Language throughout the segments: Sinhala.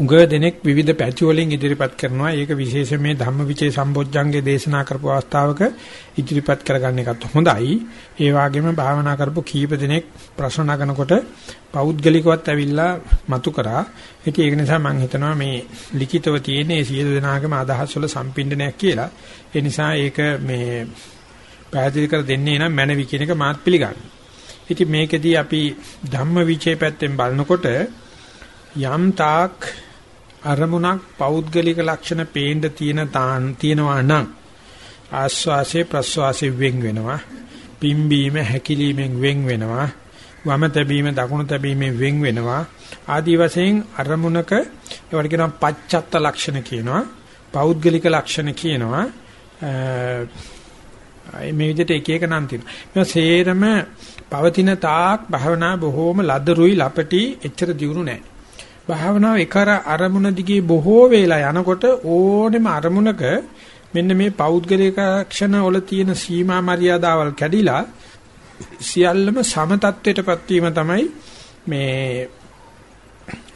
උග දෙනෙක් විවිධ පැති වලින් ඉදිරිපත් කරනවා. ඒක විශේෂයෙන් මේ ධම්මවිචේ සම්බොජ්ජංගේ දේශනා කරපු අවස්ථාවක ඉදිරිපත් කරගන්න එකත් හොඳයි. ඒ වගේම භාවනා කරපු කීප දෙනෙක් ප්‍රශ්න නගනකොට පෞද්ගලිකවත් ඇවිල්ලා මතු කරා. ඉතින් ඒක නිසා මම හිතනවා මේ ලිඛිතව තියෙන මේ සියලු දෙනාගේම අදහස් වල සම්පින්ඩනයක් කියලා. ඒ නිසා ඒක මේ පැහැදිලි කර දෙන්නේ නම් මැනවි කියන එක මාත් පිළිගන්නවා. ඉතින් මේකෙදී අපි ධම්මවිචේ පැත්තෙන් බලනකොට යම් තාක් අරමුණක් පෞද්ගලික ලක්ෂණ පේන්න තියෙන තාන් තියෙනවා නම් ආස්වාසේ ප්‍රස්වාසේ වෙන් වෙනවා. පිම්බීම හැකිලීමෙන් වෙන් වෙනවා. වම තැබීම දකුණු තැබීමෙන් වෙන් වෙනවා. ආදී වශයෙන් අරමුණක ඒවට කියනවා පච්චත්ත ලක්ෂණ කියනවා. පෞද්ගලික ලක්ෂණ කියනවා. මේ විදිහට එක එක නම් තියෙනවා. මේ සේරම පවතින තාක් භවනා බොහෝම ලදරුයි ලපටි එච්චර දියුණු නැහැ. භාවනාව එකර අරමුණ දිගේ බොහෝ වේලා යනකොට ඕනෙම අරමුණක මෙන්න මේ පෞද්ගලික ක්ෂණ වල තියෙන සීමා මරියාදාවල් කැඩිලා සියල්ලම සම තත්වයටපත් වීම තමයි මේ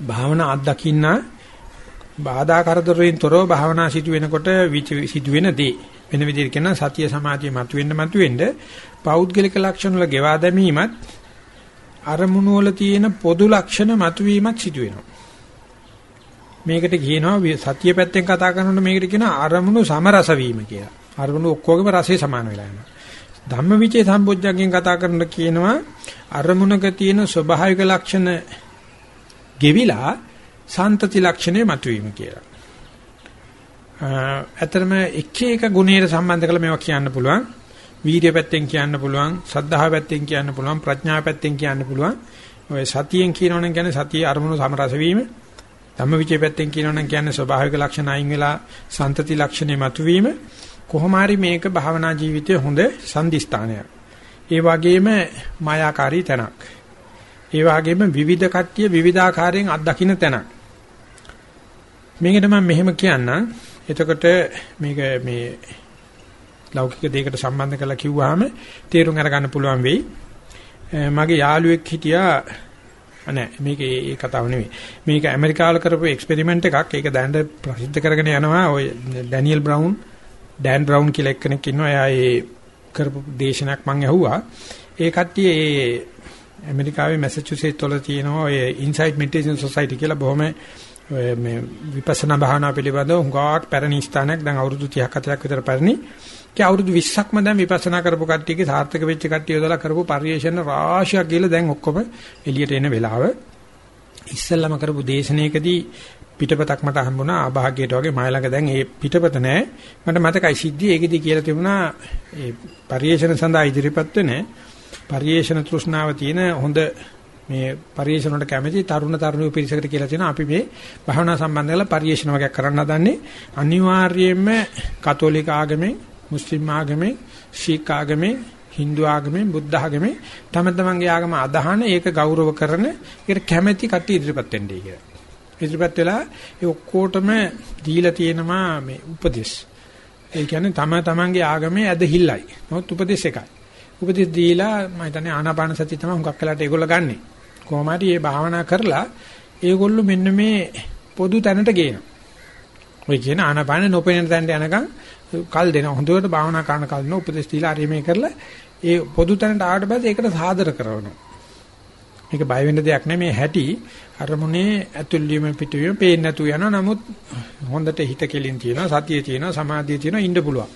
භාවනා අත්දකින්න බාධා කරදරයෙන් තොරව භාවනා සිදු වෙනකොට සිදු වෙන දේ වෙන විදිහට කියනවා සතිය සමාධිය මතුවෙන්න මතුවෙන්න පෞද්ගලික ලක්ෂණ වල ගෙවා දැමීමත් අරමුණු වල තියෙන පොදු ලක්ෂණ මතුවීමත් සිදු වෙනවා මේකට කියනවා සතිය පැත්තෙන් කතා කරනකොට මේකට කියනවා අරමුණු සමරස වීම කියලා. අරමුණු ඔක්කොගේම රසය සමාන වෙලා යනවා. ධම්මවිචේ සම්බොජ්ජංගෙන් කතා කරනකොට කියනවා අරමුණක තියෙන ස්වභාවික ලක්ෂණ ගෙවිලා සන්තති ලක්ෂණය මතුවීම කියලා. අතරම එක එක ගුණයට සම්බන්ධ කරලා මේවා කියන්න පුළුවන්. වීර්ය පැත්තෙන් කියන්න පුළුවන්, සද්ධා පැත්තෙන් කියන්න පුළුවන්, ප්‍රඥා පැත්තෙන් කියන්න පුළුවන්. ඔය සතියෙන් කියනවනම් කියන්නේ සතිය අරමුණු සමරස වීම. ධම්මවිචේ පැත්තෙන් කියනවනම් කියන්නේ ස්වභාවික ලක්ෂණ අයින් වෙලා සන්තති ලක්ෂණේ මතුවීම කොහොම හරි මේක භාවනා ජීවිතයේ හොඳ සම්දිස්ථානයක්. ඒ වගේම මායාකාරී තැනක්. ඒ වගේම විවිධ කට්ටිය විවිධාකාරයෙන් අත්දකින්න තැනක්. මේකට මම මෙහෙම කියන්නම්. එතකොට මේක මේ ලෞකික දෙයකට සම්බන්ධ කරලා කිව්වහම තේරුම් අරගන්න පුළුවන් වෙයි. මගේ යාළුවෙක් හිටියා නෑ මේක ඒ කතාව නෙවෙයි. මේක ඇමරිකාවල කරපු එක්ස්පෙරිමන්ට් එකක්. ඒක දැන් ප්‍රසිද්ධ කරගෙන යනවා. ඔය ඩැනියල් බ්‍රවුන්, ඩෑන් බ්‍රවුන් කියලා එක්කෙනෙක් ඉන්නවා. එයා ඒ කරපු දේශනයක් මම ඇහුවා. ඒ කට්ටිය ඒ ඇමරිකාවේ මැසචුසෙට්ස් වල තියෙනවා ඔය ඉන්සයිට් මෙඩිටේෂන් සොසයිටි කියලා බොහොම මේ විපස්සනා භාවනා පිළිබඳව හුඟක් පැරණි ස්ථානයක් දැන් අවුරුදු 30ක් 40ක් විතර පැරණි. ඒ අවුරුදු 20ක්ම දැන් විපස්සනා කරපු කට්ටියගේ සාර්ථක වෙච්ච කට්ටිය යොදලා කරපු පරිශ්‍රණ රාශියක් ගිහලා දැන් ඔක්කොම එළියට එන වෙලාව. ඉස්සෙල්ලාම කරපු දේශනාවකදී පිටපතක් මට හම්බුණා ආභාග්‍යයට වගේ මයි ළඟ දැන් ඒ පිටපත නැහැ. මට මතකයි සිද්ධිය ඒකෙදි කියලා තිබුණා ඒ පරිශ්‍රණ සඳහා ඉදිරිපත් වෙන පරිේශන තෘෂ්ණාව තියෙන හොඳ මේ පරිේශන වලට කැමති තරුණ තරුණිය පිරිසකට කියලා තියෙනවා අපි මේ භවනා සම්බන්ධ කරලා පරිේශන වගේක් කරන්න හදන්නේ අනිවාර්යයෙන්ම කතෝලික ආගමෙන් මුස්ලිම් ආගමෙන් ශීක් ආගමෙන් Hindu ආගමෙන් බුද්ධ ආගමෙන් තම තමන්ගේ ආගම අදහන ඒක ගෞරව කරන ඒකට කැමැති කට්ටිය ඉදිරිපත් වෙන්නේ කියලා. ඉදිරිපත් වෙලා ඒ ඔක්කොටම දීලා තියෙනවා මේ උපදේශ. ඒ කියන්නේ තම තමන්ගේ ආගමේ ඇදහිල්ලයි. නමුත් උපදේශ එකයි. උපදෙස් දීලා මම හිතන්නේ ආනාපාන සතිය තමයි හුඟක් වෙලාට ඒගොල්ලෝ ගන්නෙ. කොහොම හරි මේ භාවනා කරලා ඒගොල්ලෝ මෙන්න මේ පොදු තැනට ගේනවා. ඔය කියන ආනාපාන නොපෙනෙන තැනට යනකම් කල් දෙන හොඳට භාවනා කරන කල් නෝ උපදෙස් දීලා හරි මේ කරලා ඒ පොදු තැනට ආවට පස්සේ ඒකට සාදර කරනවා. මේක බය වෙන්න දෙයක් නෙමෙයි හැටි අරමුණේ ඇතුල් වීම පිටවීම පේන්නේ නැතු යනවා. නමුත් හොඳට හිත කෙලින් තියෙනවා, සතියේ තියෙනවා, සමාධියේ තියෙනවා ඉන්න පුළුවන්.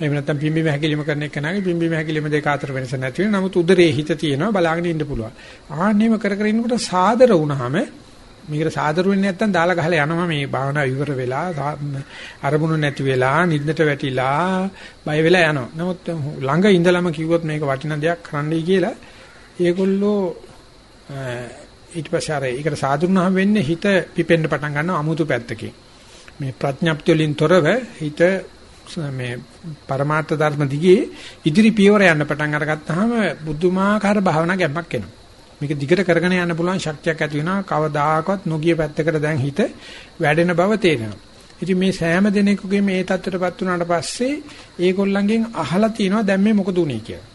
එහෙම නැත්නම් පිම්බීම හැකිලිම කරන එක නගේ පිම්බීම හැකිලිම දෙක අතර වෙනස නැති වෙන නමුත් උදරයේ හිත තියෙනවා බලාගෙන ඉන්න පුළුවන්. ආන්නේම කර කර ඉන්නකොට සාදර වුණාම මේකට සාදර වෙන්නේ නැත්නම් දාලා ගහලා යනවා මේ භාවනා ඉවර වෙලා අරමුණු නැති වෙලා නිින්දට වැටිලා බය වෙලා යනවා. නමුත් ළඟ ඉඳලම කිව්වොත් මේක වටින දෙයක් කරන්නයි කියලා ඒගොල්ලෝ ඊට පස්සේ අර ඒකට සාදුරුනහම වෙන්නේ හිත පිපෙන්න පටන් ගන්නවා අමුතු පැත්තකින්. මේ ප්‍රඥප්තිය වලින් තොරව හිත මේ પરමාර්ථ ධර්ම දිගේ ඉදිරි පියවර යන්න පටන් අරගත්තාම බුදුමාකාර භාවනා ගැම්මක් එනවා. මේක දිගට කරගෙන යන්න පුළුවන් ශක්තියක් ඇති වෙනවා. කවදාකවත් නොගිය පැත්තකට දැන් හිත වැඩෙන බව තේරෙනවා. ඉතින් මේ සෑම දිනෙකගේ මේ தත්ත්වයටපත් වුණාට පස්සේ ඒගොල්ලන්ගෙන් අහලා තියෙනවා දැන් මේ මොකද උනේ කියලා.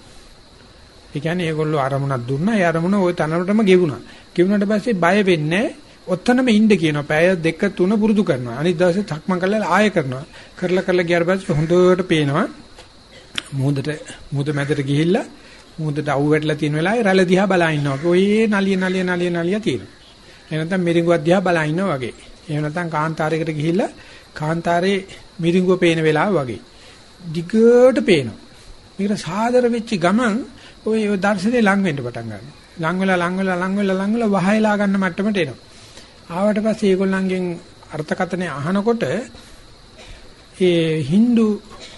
ඒ කියන්නේ ඒගොල්ලෝ අරමුණක් දුන්නා. ඒ අරමුණ ওই තනරටම ගෙවුණා. ගෙවුණාට පස්සේ බය වෙන්නේ ඔත්තනම ඉන්න කියනවා. පැය දෙක තුන පුරුදු කරනවා. අනිත් දවසේ සක්මන් කරලා ආයෙ කරනවා. කරලා කරලා ගියාට පස්සේ හොඳට පේනවා. මුහුදට මුහුද මැදට ගිහිල්ලා මුහුදට අවු වැටලා තියෙන වෙලාවේ රැළ දිහා බලා ඉන්නවා. ඔය නලිය නලිය නලිය නලිය තියෙනවා. එහෙම නැත්නම් මිරිඟුවක් දිහා බලා ඉන්නවා වගේ. එහෙම නැත්නම් කාන්තාරයකට ගිහිල්ලා කාන්තාරේ මිරිඟුව පේන වෙලාව වගේ. දිගට පේනවා. මේකට සාදර වෙච්ච ගමන් ඔය දර්ශනේ ලඟ වෙන්න පටන් ගන්නවා. ලඟ වෙලා ලඟ වෙලා ලඟ වෙලා ලඟ වෙලා වහයලා ගන්න මට්ටමට එනවා. ආවට පස්සේ ඒගොල්ලන්ගෙන් අර්ථකථනය අහනකොට ඒ Hindu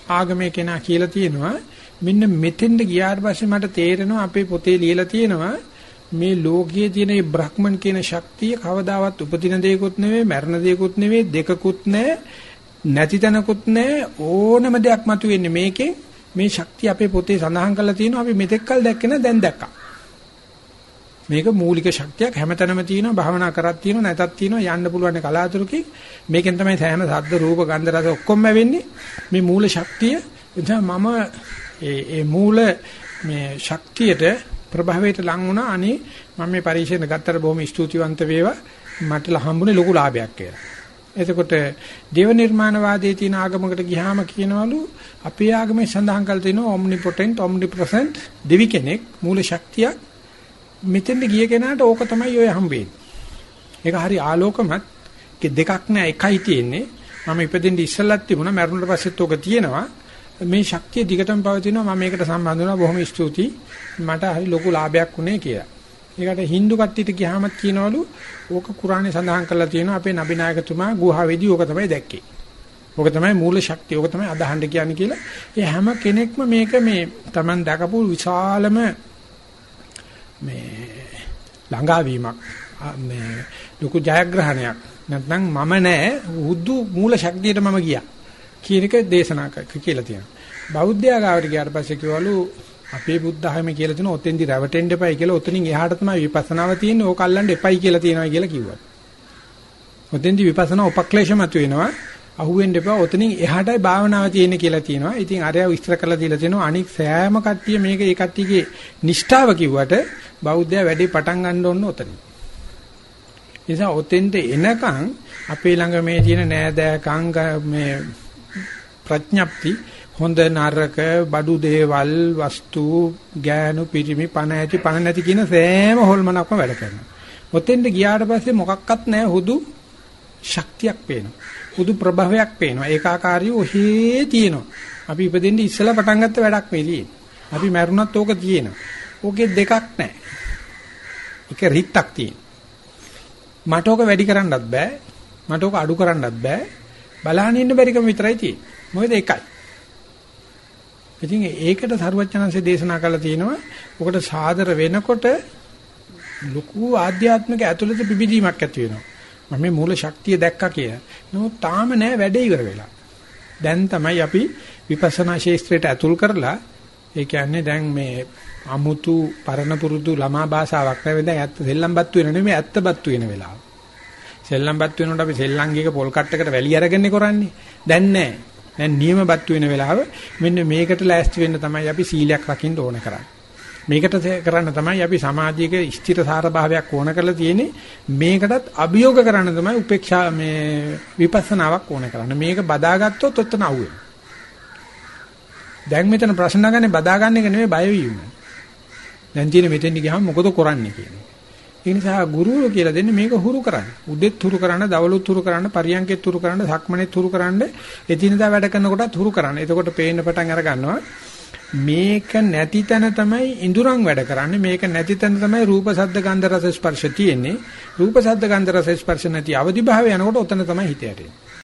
ආගමේ කෙනා කියලා තියෙනවා මෙන්න මෙතෙන්ට ගියාට පස්සේ මට තේරෙනවා අපේ පොතේ ලියලා තියෙනවා මේ ලෝකයේ තියෙන මේ බ්‍රහ්මන් කියන ශක්තිය කවදාවත් උපදින දෙයක්වත් නෙවෙයි මරණ දෙයක්වත් නෙවෙයි දෙකකුත් නැහැ නැති තැනකුත් නැහැ ඕනම දෙයක් මතුවෙන්නේ මේකෙන්. මේ ශක්තිය අපේ පොතේ සඳහන් කරලා තියෙනවා අපි මෙතෙක්කල් දැක්කේ නැ දැන් දැක්කා. මේක මූලික ශක්තියක් හැමතැනම තියෙනවා භාවනා කරක් තියෙනවා නැතත් තියෙනවා යන්න පුළුවන් කලාතුරකින්. මේකෙන් තමයි සෑහෙන ශබ්ද රූප ගන්ධ රස ඔක්කොම වෙන්නේ මේ මූල ශක්තිය එතන මම ඒ ඒ මූල මේ ශක්තියට ප්‍රභාවයට ලං වුණා. අනේ මම මේ පරීක්ෂණ ගත්තට බොහොම ස්තුතිවන්ත වේවා. මට හම්බුනේ ලොකු ලාභයක් කියලා. එතකොට දේව නිර්මාණවාදයේ තියෙන ආගමකට ගියාම කියනවලු අපේ ආගමේ සඳහන් කරලා තියෙනවා omnipotent omnipresent දෙවි කෙනෙක් මූල ශක්තියක් මෙතෙන්ද ගිය කෙනාට ඕක තමයි ඔය හම්බෙන්නේ. ඒක හරි ආලෝකමත් දෙකක් නෑ එකයි තියෙන්නේ. මම ඉපදෙන්න ඉස්සෙල්ලත් තිබුණා මරුණට පස්සෙත් ඕක තියෙනවා. මේ ශක්තිය දිගටම පවතිනවා මම මේකට සම්බන්ධ වෙනවා බොහොම ස්තුතියි. මට හරි ලොකු ලාභයක් වුණේ කියලා. ඒකට Hindu කට්ටියට ගියාමත් කියනවලු ඕක කුරානේ සඳහන් කරලා තියෙනවා අපේ නබිනායකතුමා ගුහාවේදී ඕක තමයි දැක්කේ. ඕක තමයි මූල ශක්තිය. ඕක තමයි අදහන්න කියන්නේ කියලා. ඒ හැම කෙනෙක්ම මේක මේ Taman දැකපු විශාලම මේ ළඟාවීමක් මේ ලොකු ජයග්‍රහණයක් නැත්නම් මම නෑ උද්දු මූල ශක්තියට මම ගියා කියන එක දේශනා කියලා තියෙනවා. බෞද්ධයා ගාවට ගියාට පස්සේ කිව්වලු අපේ බුද්ධ ධර්මයේ කියලා තියෙන ඔතෙන්දි රැවටෙන්න එපයි කියලා ඔතනින් එහාට තමයි විපස්සනාව තියෙන්නේ ඕක අල්ලන්න එපයි කියලා තියෙනවා කියලා කිව්වා. ඔතෙන්දි විපස්සනා උපක්ලේශ මත වෙනවා. අහුවෙන්න එපා ඔතනින් එහාටයි භාවනාව තියෙන්නේ කියලා තියෙනවා. ඉතින් අරයා විස්තර කරලා දීලා තියෙනවා අනික් සෑම කට්ටිය මේක ඒ කට්ටියගේ නිෂ්ඨාව කිව්වට බෞද්ධයා වැඩි පටන් ගන්න ඕන ඔතනින්. නිසා ඔතෙන්ට එනකන් අපේ ළඟ මේ තියෙන නෑදෑකම් මේ ප්‍රඥප්ති හොඳ නරක බඩු දේවල් වස්තු ගෑනු පිරිමි පණ ඇති පණ නැති කියන සෑම හොල්මනක්ම වැඩ කරනවා. ඔතෙන්ට ගියාට පස්සේ මොකක්වත් නැහැ හුදු ශක්තියක් පේනවා. හුදු ප්‍රභවයක් පේනවා. ඒකාකාරී ඔහේ තියෙනවා. අපි ඉපදෙන්න ඉස්සලා පටන් ගත්ත වැඩක් වෙලියේ. අපි මැරුණත් ඕක තියෙනවා. ඕකේ දෙකක් නැහැ. එක රිත්තක් තියෙනවා. මට ඕක වැඩි කරන්නත් බෑ. මට ඕක අඩු කරන්නත් බෑ. බලහන් ඉන්න බැරිකම විතරයි තියෙන්නේ. මොකද එකයි. ඉතින් ඒකට සරුවචනanse දේශනා කළා තියෙනවා. ඔකට සාදර වෙනකොට ලොකු ආධ්‍යාත්මික ඇතුළත පිබිදීමක් ඇති වෙනවා. මම මේ මූල ශක්තිය දැක්කා කියලා. නමුත් තාම නෑ වැඩේ ඉවර වෙලා. දැන් තමයි අපි විපස්සනා ශාස්ත්‍රයට ඇතුල් කරලා ඒ කියන්නේ දැන් මේ අමුතු පරණ පුරුදු ළමා භාෂාවක් නෙවෙයි දැන් ඇත්ත සෙල්ලම්පත්තු වෙන නෙමෙයි ඇත්තපත්තු වෙන වෙලාව. සෙල්ලම්පත්තු වෙනකොට අපි සෙල්ලංගික පොල් කට්ටකට වැලි අරගන්නේ කරන්නේ. දැන් නෑ. දැන් නියමපත්තු වෙන වෙලාව මෙන්න මේකට ලෑස්ති වෙන්න තමයි අපි සීලයක් රකින්න ඕන කරන්නේ. මේකට කරන්න තමයි අපි සමාජයක ස්ථිරසාර භාවයක් ඕන කරලා තියෙන්නේ. මේකටත් අභියෝග කරන්න තමයි උපේක්ෂා මේ විපස්සනාවක් ඕන කරන්නේ. මේක බදාගත්තොත් ඔතන අහුවෙනවා දැන් මෙතන ප්‍රශ්න ගන්නේ බදාගන්න එක නෙමෙයි බය වීම. දැන් තියෙන මෙතෙන්දි ගියාම මොකද කරන්නේ කියන්නේ ඒ නිසා ගුරුවරු කියලා දෙන්නේ මේක හුරු කරන්න. උදෙත් හුරු කරන්න දවලුත් හුරු කරන්න පරියන්කෙත් හුරු කරන්න සක්මනේත් හුරු කරන්න එදිනදා වැඩ කරනකොටත් හුරු කරන්න. එතකොට පේන්න පටන් අර ගන්නවා මේක නැති තැන තමයි ඉඳුරන් වැඩ කරන්නේ. මේක නැති තැන තමයි රූප ශබ්ද ගන්ධ රස ස්පර්ශ තියෙන්නේ. රූප ශබ්ද ගන්ධ රස ස්පර්ශ නැති අවදි භාවය යනකොට ඔතන තමයි හිත යටෙන්නේ.